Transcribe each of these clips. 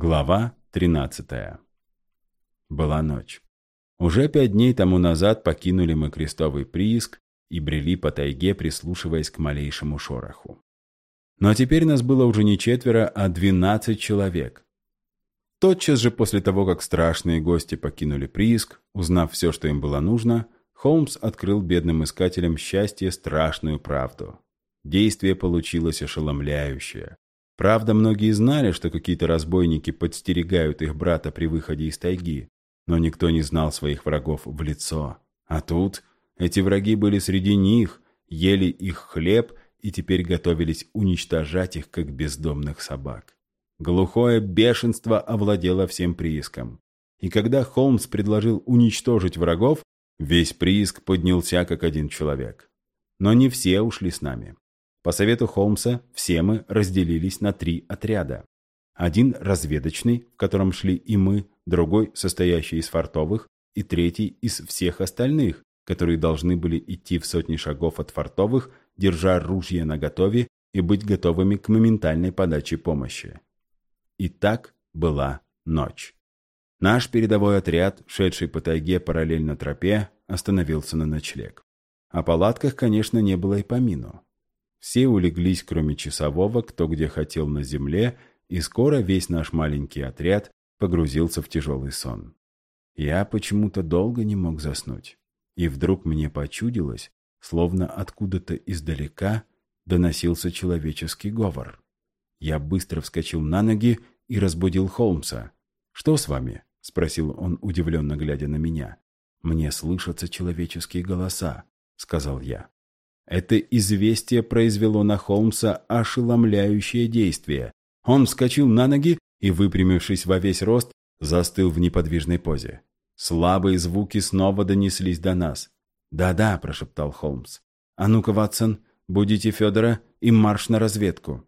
Глава 13. Была ночь. Уже пять дней тому назад покинули мы крестовый прииск и брели по тайге, прислушиваясь к малейшему шороху. Но теперь нас было уже не четверо, а двенадцать человек. Тотчас же после того, как страшные гости покинули прииск, узнав все, что им было нужно, Холмс открыл бедным искателям счастья страшную правду. Действие получилось ошеломляющее. Правда, многие знали, что какие-то разбойники подстерегают их брата при выходе из тайги, но никто не знал своих врагов в лицо. А тут эти враги были среди них, ели их хлеб и теперь готовились уничтожать их, как бездомных собак. Глухое бешенство овладело всем прииском. И когда Холмс предложил уничтожить врагов, весь прииск поднялся, как один человек. Но не все ушли с нами. По совету Холмса все мы разделились на три отряда. Один разведочный, в котором шли и мы, другой состоящий из фортовых, и третий из всех остальных, которые должны были идти в сотни шагов от фортовых, держа ружья наготове и быть готовыми к моментальной подаче помощи. И так была ночь. Наш передовой отряд, шедший по тайге параллельно тропе, остановился на ночлег. О палатках, конечно, не было и помину. Все улеглись, кроме часового, кто где хотел на земле, и скоро весь наш маленький отряд погрузился в тяжелый сон. Я почему-то долго не мог заснуть. И вдруг мне почудилось, словно откуда-то издалека доносился человеческий говор. Я быстро вскочил на ноги и разбудил Холмса. «Что с вами?» — спросил он, удивленно глядя на меня. «Мне слышатся человеческие голоса», — сказал я. Это известие произвело на Холмса ошеломляющее действие. Он вскочил на ноги и, выпрямившись во весь рост, застыл в неподвижной позе. Слабые звуки снова донеслись до нас. «Да-да», – прошептал Холмс. «А ну-ка, Ватсон, будите Федора и марш на разведку».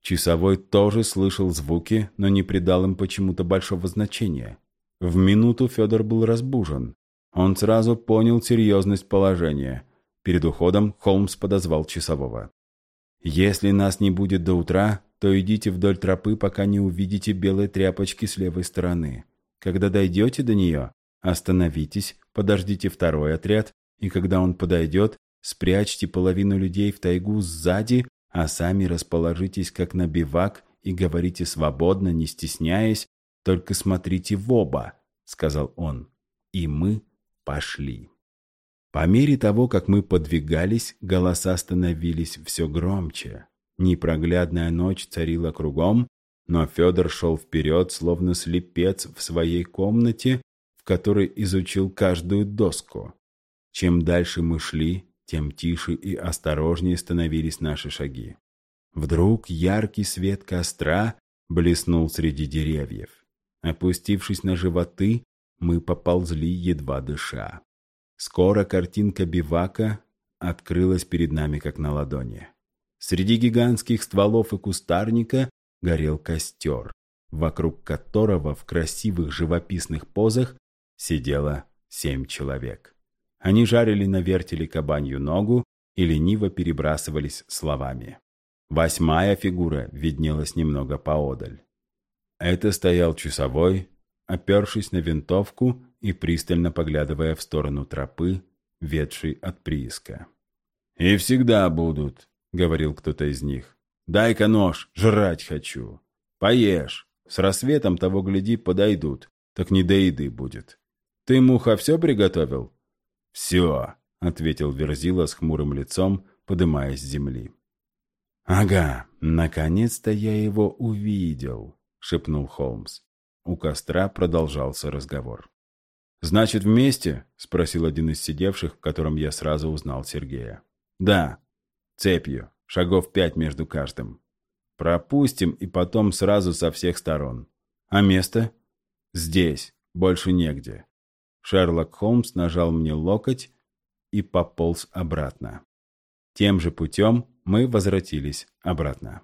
Часовой тоже слышал звуки, но не придал им почему-то большого значения. В минуту Федор был разбужен. Он сразу понял серьезность положения – Перед уходом Холмс подозвал часового. «Если нас не будет до утра, то идите вдоль тропы, пока не увидите белые тряпочки с левой стороны. Когда дойдете до нее, остановитесь, подождите второй отряд, и когда он подойдет, спрячьте половину людей в тайгу сзади, а сами расположитесь как на бивак и говорите свободно, не стесняясь, только смотрите в оба», — сказал он. И мы пошли. По мере того, как мы подвигались, голоса становились все громче. Непроглядная ночь царила кругом, но Федор шел вперед, словно слепец в своей комнате, в которой изучил каждую доску. Чем дальше мы шли, тем тише и осторожнее становились наши шаги. Вдруг яркий свет костра блеснул среди деревьев. Опустившись на животы, мы поползли, едва дыша. Скоро картинка бивака открылась перед нами как на ладони. Среди гигантских стволов и кустарника горел костер, вокруг которого в красивых живописных позах сидело семь человек. Они жарили на вертеле кабанью ногу и лениво перебрасывались словами. Восьмая фигура виднелась немного поодаль. Это стоял часовой, опершись на винтовку и пристально поглядывая в сторону тропы, ведшей от прииска. «И всегда будут», — говорил кто-то из них. «Дай-ка нож, жрать хочу. Поешь. С рассветом того, гляди, подойдут. Так не до еды будет. Ты, Муха, все приготовил?» «Все», — ответил Верзила с хмурым лицом, подымаясь с земли. «Ага, наконец-то я его увидел», — шепнул Холмс. У костра продолжался разговор. «Значит, вместе?» — спросил один из сидевших, в котором я сразу узнал Сергея. «Да, цепью, шагов пять между каждым. Пропустим и потом сразу со всех сторон. А место? Здесь, больше негде». Шерлок Холмс нажал мне локоть и пополз обратно. Тем же путем мы возвратились обратно.